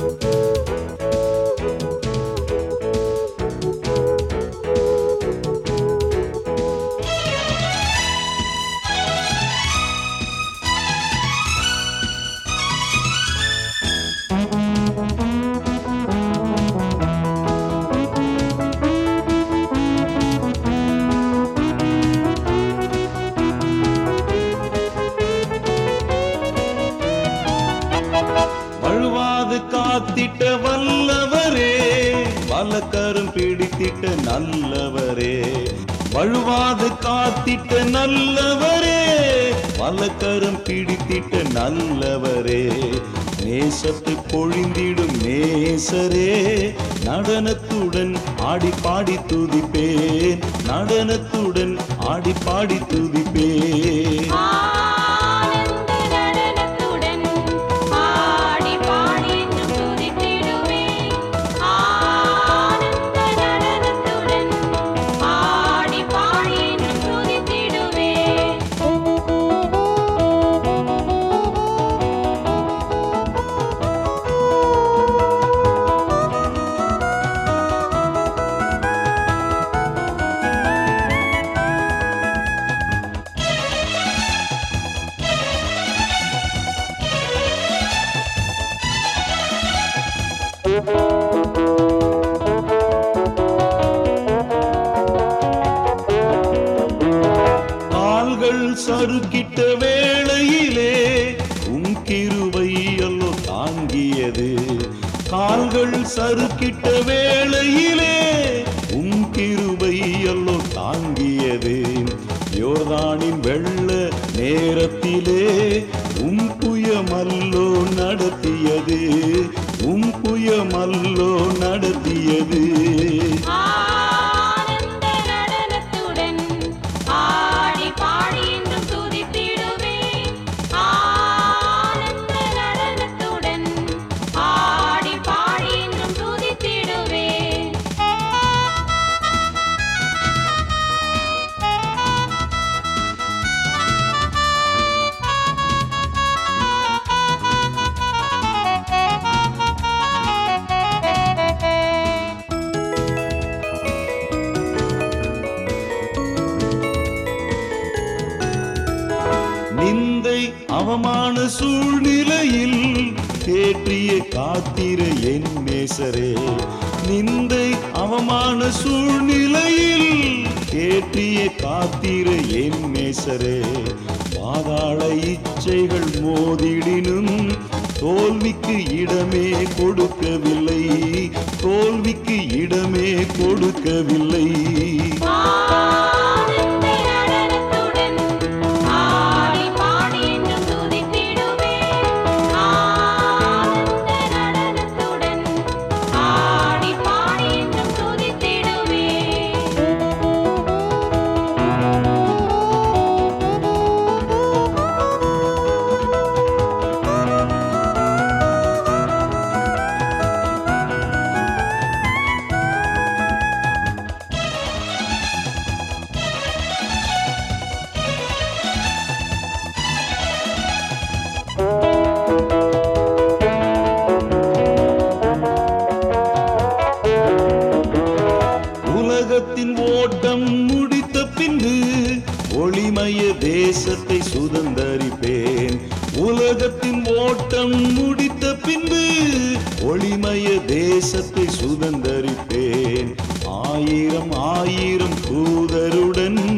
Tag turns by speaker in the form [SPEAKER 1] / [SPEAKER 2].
[SPEAKER 1] வழுவாது காத்திட்ட வல்லவரே வலக்கரம் பிடித்திட்ட நல்லவரே. வழுவாது காத்திட்ட நல்லவரே வலக்கரம் பிடித்திட்ட நல்லவரே. நேசத்தை பொழிந்திடும் நேசரே நடனத்துடன் ஆடி பாடி துதிப்பேன். நடனத்துடன் ஆடி பாடி துதிப்பேன். கால்கள் சறுக்கிட்ட வேளையிலே உம் கிருபை அல்லோ தாங்கியது. கால்கள் சறுக்கிட்ட வேளையிலே உம் கிருபை அல்லோ தாங்கியது. யோர்தானின் வெள்ள நேரத்திலே உம் புயமல்லோ நடத்தியது. உம் புயமல்லோ நடத்தியது. விந்தை அவமான சூழ்நிலையில் தேற்றிய காத்திர என் நேசரே. நிந்தை அவமான சூழ்நிலையில் தேற்றிய காத்திர என் நேசரே. பாதாள இச்சைகள் மோதிடினும் தோல்விக்கு இடமே கொடுக்கவில்லை. தோல்விக்கு இடமே கொடுக்கவில்லை. உலகத்தின் ஓட்டம் முடித்த பின்பு ஒளிமய தேசத்தை சுதந்தரிப்பேன். உலகத்தின் ஓட்டம் முடித்த பின்பு ஒளிமய தேசத்தை சுதந்தரிப்பேன். ஆயிரம் ஆயிரம் தூதருடன்